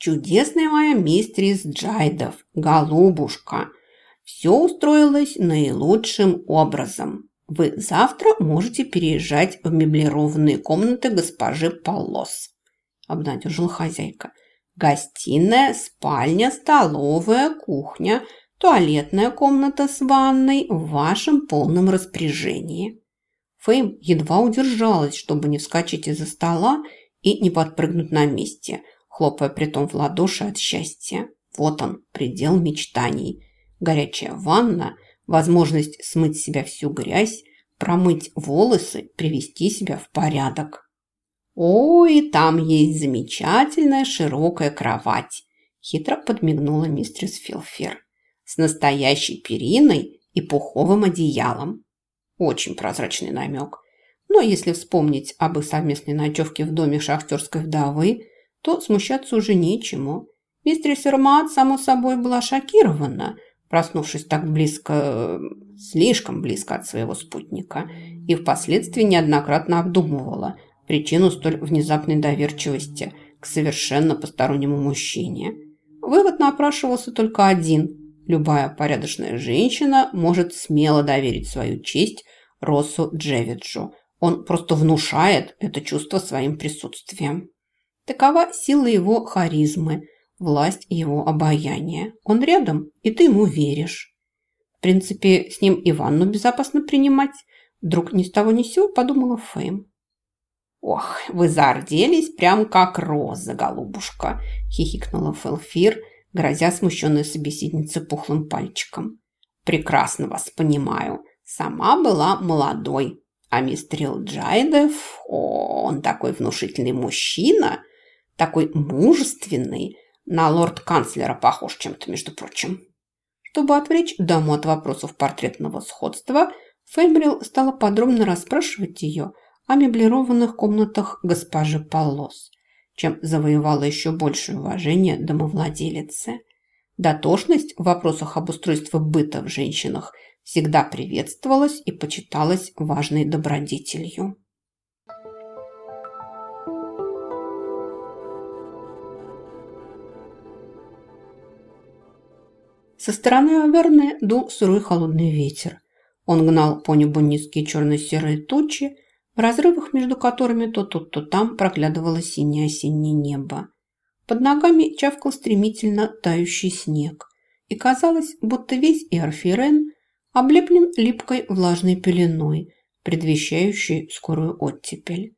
Чудесная моя мистерис Джайдов, голубушка. Все устроилось наилучшим образом. Вы завтра можете переезжать в меблированные комнаты госпожи Полос, обнадежила хозяйка. Гостиная, спальня, столовая, кухня, туалетная комната с ванной в вашем полном распоряжении. Фейм едва удержалась, чтобы не вскочить из-за стола и не подпрыгнуть на месте – хлопая притом в ладоши от счастья. Вот он, предел мечтаний. Горячая ванна, возможность смыть с себя всю грязь, промыть волосы, привести себя в порядок. «Ой, там есть замечательная широкая кровать», – хитро подмигнула мистерс Филфер. «С настоящей периной и пуховым одеялом». Очень прозрачный намек. Но если вспомнить об их совместной ночевке в доме шахтерской вдовы, то смущаться уже нечему. Мистерис Эрмат, само собой, была шокирована, проснувшись так близко, слишком близко от своего спутника, и впоследствии неоднократно обдумывала причину столь внезапной доверчивости к совершенно постороннему мужчине. Вывод напрашивался только один. Любая порядочная женщина может смело доверить свою честь Росу Джевиджу. Он просто внушает это чувство своим присутствием. Такова сила его харизмы, власть его обаяния. Он рядом, и ты ему веришь. В принципе, с ним и ванну безопасно принимать. Вдруг ни с того ни с сего подумала Фэм. «Ох, вы зарделись прям как роза, голубушка!» – хихикнула Фелфир, грозя смущенной собеседнице пухлым пальчиком. «Прекрасно вас понимаю. Сама была молодой. А мистер Джайдев, о, он такой внушительный мужчина, такой мужественный, на лорд-канцлера похож чем-то, между прочим. Чтобы отвлечь даму от вопросов портретного сходства, Феймрил стала подробно расспрашивать ее о меблированных комнатах госпожи Полос, чем завоевала еще большее уважение домовладелицы. Дотошность в вопросах обустройства быта в женщинах всегда приветствовалась и почиталась важной добродетелью. Со стороны Аверны дул сырой холодный ветер. Он гнал по небу низкие черно-серые тучи, в разрывах между которыми то тут, то там проглядывало синее осеннее небо. Под ногами чавкал стремительно тающий снег, и казалось, будто весь Иорфирен облеплен липкой влажной пеленой, предвещающей скорую оттепель.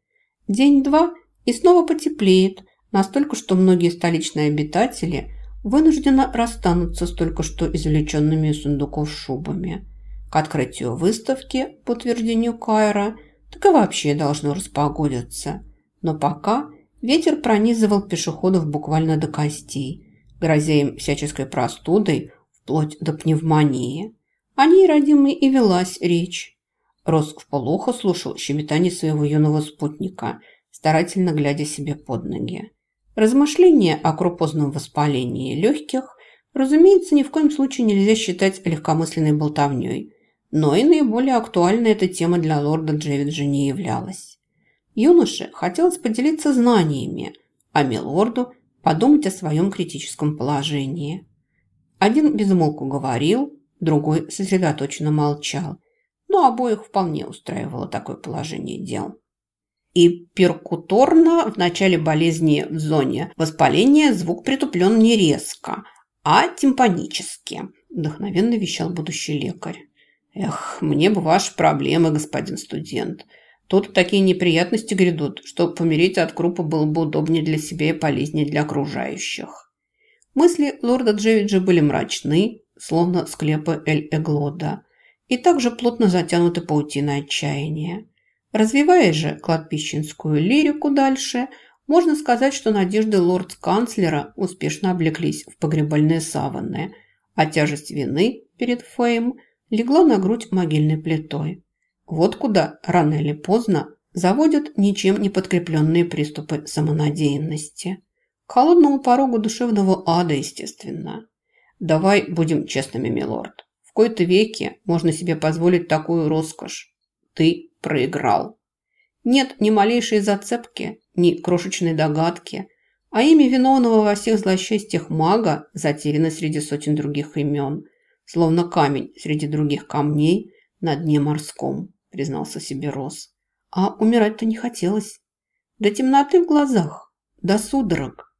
День-два и снова потеплеет, настолько, что многие столичные обитатели – вынуждена расстануться с только что извлеченными из сундуков шубами. К открытию выставки, по утверждению Кайра, так и вообще должно распогодиться. Но пока ветер пронизывал пешеходов буквально до костей, грозя им всяческой простудой, вплоть до пневмонии. О ней, родимой, и велась речь. Рос вполуха слушал щебетание своего юного спутника, старательно глядя себе под ноги. Размышления о крупозном воспалении легких, разумеется, ни в коем случае нельзя считать легкомысленной болтовней, но и наиболее актуальной эта тема для лорда Джевиджа не являлась. Юноше хотелось поделиться знаниями, а милорду подумать о своем критическом положении. Один безмолку говорил, другой сосредоточенно молчал, но обоих вполне устраивало такое положение дел и перкуторно в начале болезни в зоне воспаления звук притуплен не резко, а тимпанически, вдохновенно вещал будущий лекарь. Эх, мне бы ваши проблемы, господин студент. Тут такие неприятности грядут, что помереть от крупа было бы удобнее для себя и полезнее для окружающих. Мысли лорда Джевиджа были мрачны, словно склепы Эль-Эглода, и также плотно затянуты паутиной отчаяния. Развивая же кладбищенскую лирику дальше, можно сказать, что надежды лорд-канцлера успешно облеклись в погребальные саванны, а тяжесть вины перед Фейм легла на грудь могильной плитой. Вот куда, рано или поздно, заводят ничем не подкрепленные приступы самонадеянности. К холодному порогу душевного ада, естественно. Давай будем честными, милорд. В кои-то веке можно себе позволить такую роскошь. Ты проиграл. Нет ни малейшей зацепки, ни крошечной догадки, а имя виновного во всех злосчастьях мага затеряно среди сотен других имен, словно камень среди других камней на дне морском, признался себе Рос. А умирать-то не хотелось. До темноты в глазах, до судорог.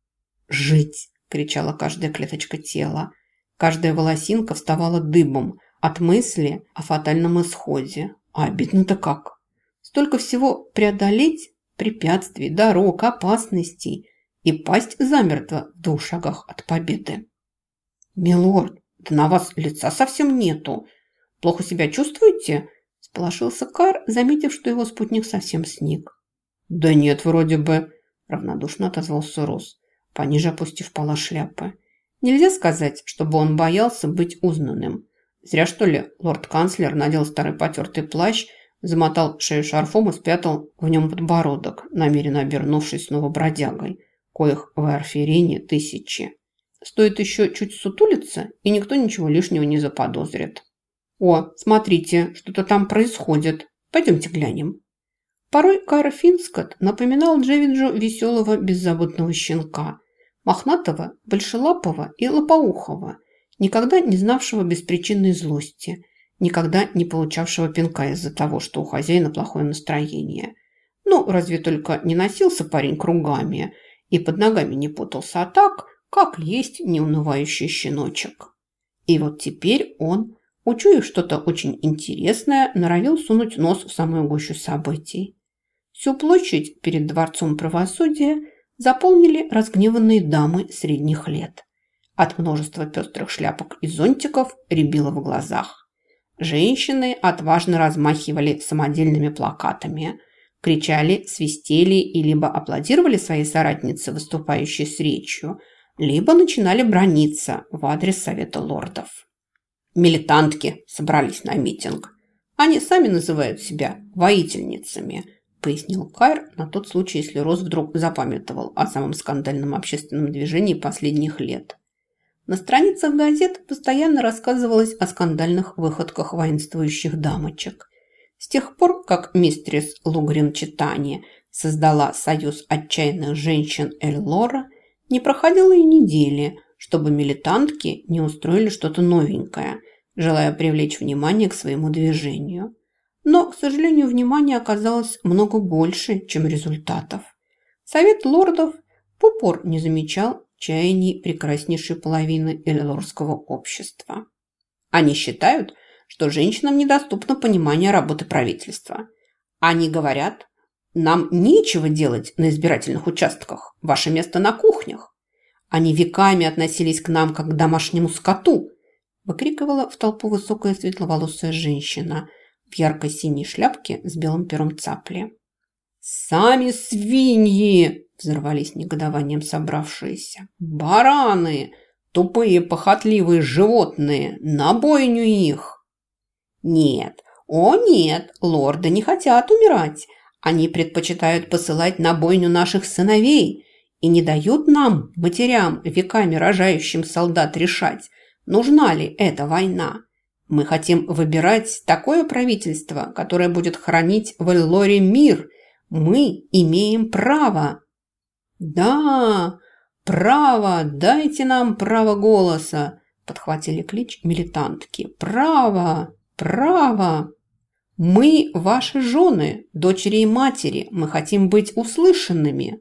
«Жить!» – кричала каждая клеточка тела. Каждая волосинка вставала дыбом от мысли о фатальном исходе. А обидно-то как? Столько всего преодолеть, препятствий, дорог, опасностей и пасть замертво в двух шагах от победы. «Милорд, да на вас лица совсем нету. Плохо себя чувствуете?» – сполошился Кар, заметив, что его спутник совсем сник. «Да нет, вроде бы», – равнодушно отозвался Рос, пониже опустив пола шляпы. Нельзя сказать, чтобы он боялся быть узнанным. Зря, что ли, лорд-канцлер надел старый потертый плащ, замотал шею шарфом и спрятал в нем подбородок, намеренно обернувшись снова бродягой, коих в Арферине тысячи. Стоит еще чуть сутулиться, и никто ничего лишнего не заподозрит. «О, смотрите, что-то там происходит. Пойдемте глянем». Порой Кайр Финскот напоминал Джевиджу веселого беззаботного щенка, мохнатого, большелапого и лопоухого, никогда не знавшего беспричинной злости, никогда не получавшего пинка из-за того, что у хозяина плохое настроение. Ну, разве только не носился парень кругами и под ногами не путался, а так, как есть неунывающий щеночек. И вот теперь он, учуяв что-то очень интересное, норовил сунуть нос в самую гущу событий. Всю площадь перед Дворцом правосудия заполнили разгневанные дамы средних лет. От множества пестрых шляпок и зонтиков рябило в глазах. Женщины отважно размахивали самодельными плакатами, кричали, свистели и либо аплодировали своей соратнице, выступающей с речью, либо начинали брониться в адрес Совета лордов. Милитантки собрались на митинг. Они сами называют себя воительницами – пояснил Кайр на тот случай, если Рос вдруг запамятовал о самом скандальном общественном движении последних лет. На страницах газет постоянно рассказывалось о скандальных выходках воинствующих дамочек. С тех пор, как мистрис Лугрин Читани создала союз отчаянных женщин Эль-Лора, не проходило и недели, чтобы милитантки не устроили что-то новенькое, желая привлечь внимание к своему движению. Но, к сожалению, внимания оказалось много больше, чем результатов. Совет лордов в упор не замечал чаяний прекраснейшей половины эллорского общества. Они считают, что женщинам недоступно понимание работы правительства. Они говорят, нам нечего делать на избирательных участках, ваше место на кухнях. Они веками относились к нам как к домашнему скоту, выкрикивала в толпу высокая светловолосая женщина – в яркой синей шляпке с белым пером цапли. «Сами свиньи!» – взорвались негодованием собравшиеся. «Бараны! Тупые похотливые животные! На бойню их!» «Нет, о нет, лорды не хотят умирать. Они предпочитают посылать на бойню наших сыновей и не дают нам, матерям, веками рожающим солдат, решать, нужна ли эта война. Мы хотим выбирать такое правительство, которое будет хранить в Эллоре мир. Мы имеем право. Да, право, дайте нам право голоса, подхватили клич милитантки. Право, право. Мы ваши жены, дочери и матери. Мы хотим быть услышанными.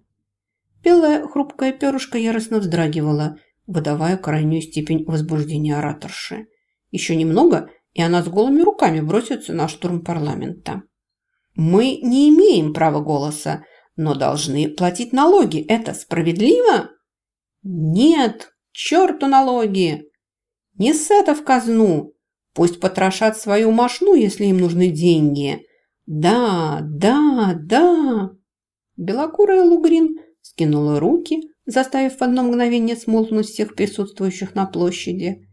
Белая хрупкая перышко яростно вздрагивала, выдавая крайнюю степень возбуждения ораторши. Еще немного, и она с голыми руками бросится на штурм парламента. Мы не имеем права голоса, но должны платить налоги. Это справедливо? Нет, черту налоги. Не с это в казну. Пусть потрошат свою машну, если им нужны деньги. Да, да, да. Белокурая Лугрин скинула руки, заставив в одно мгновение смолкнуть всех присутствующих на площади.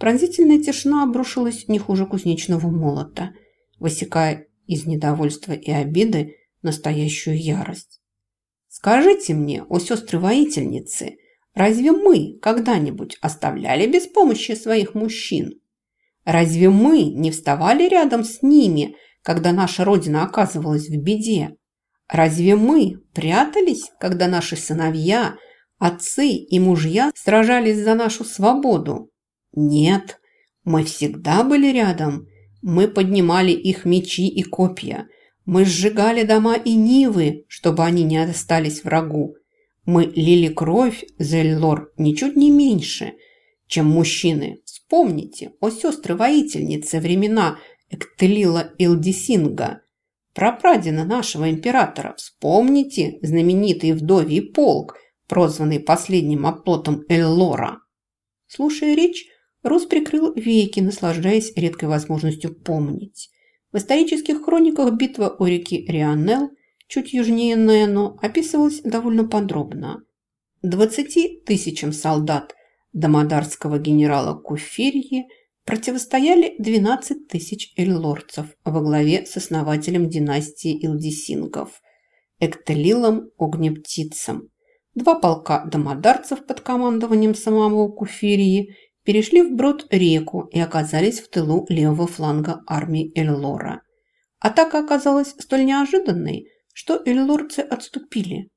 Пронзительная тишина обрушилась не хуже кузнечного молота, высекая из недовольства и обиды настоящую ярость. «Скажите мне, о сестры-воительницы, разве мы когда-нибудь оставляли без помощи своих мужчин? Разве мы не вставали рядом с ними, когда наша Родина оказывалась в беде? Разве мы прятались, когда наши сыновья Отцы и мужья сражались за нашу свободу. Нет, мы всегда были рядом. Мы поднимали их мечи и копья. Мы сжигали дома и нивы, чтобы они не остались врагу. Мы лили кровь за Эльлор ничуть не меньше, чем мужчины. Вспомните, о сестры-воительницы времена Эктелила Илдисинга, прапрадина нашего императора. Вспомните знаменитый вдовий полк, прозванный последним оплотом Эллора. Слушая речь, Рус прикрыл веки, наслаждаясь редкой возможностью помнить. В исторических хрониках битва у реки Рианел, чуть южнее Нэно, описывалась довольно подробно. Двадцати тысячам солдат домодарского генерала Куферьи противостояли 12 тысяч эльлорцев во главе с основателем династии Илдисингов Эктелилом Огнептицем. Два полка домодарцев под командованием самого Куферии перешли вброд реку и оказались в тылу левого фланга армии Эльлора. Атака оказалась столь неожиданной, что эльлорцы отступили.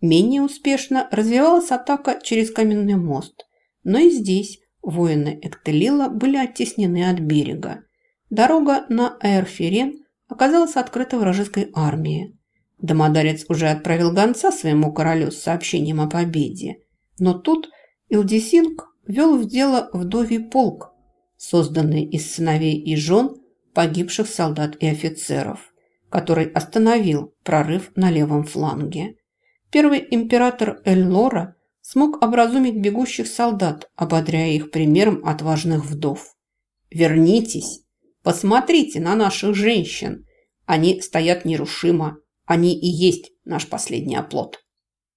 Менее успешно развивалась атака через каменный мост, но и здесь воины Эктелила были оттеснены от берега. Дорога на Эрферен оказалась открыта вражеской армии. Домодарец уже отправил гонца своему королю с сообщением о победе. Но тут Илдисинг вел в дело вдовий полк, созданный из сыновей и жен погибших солдат и офицеров, который остановил прорыв на левом фланге. Первый император Эльлора смог образумить бегущих солдат, ободряя их примером отважных вдов. «Вернитесь! Посмотрите на наших женщин! Они стоят нерушимо, они и есть наш последний оплот!»